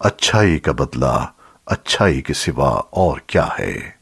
اچھائی کا بدلہ اچھائی کے سوا اور کیا ہے؟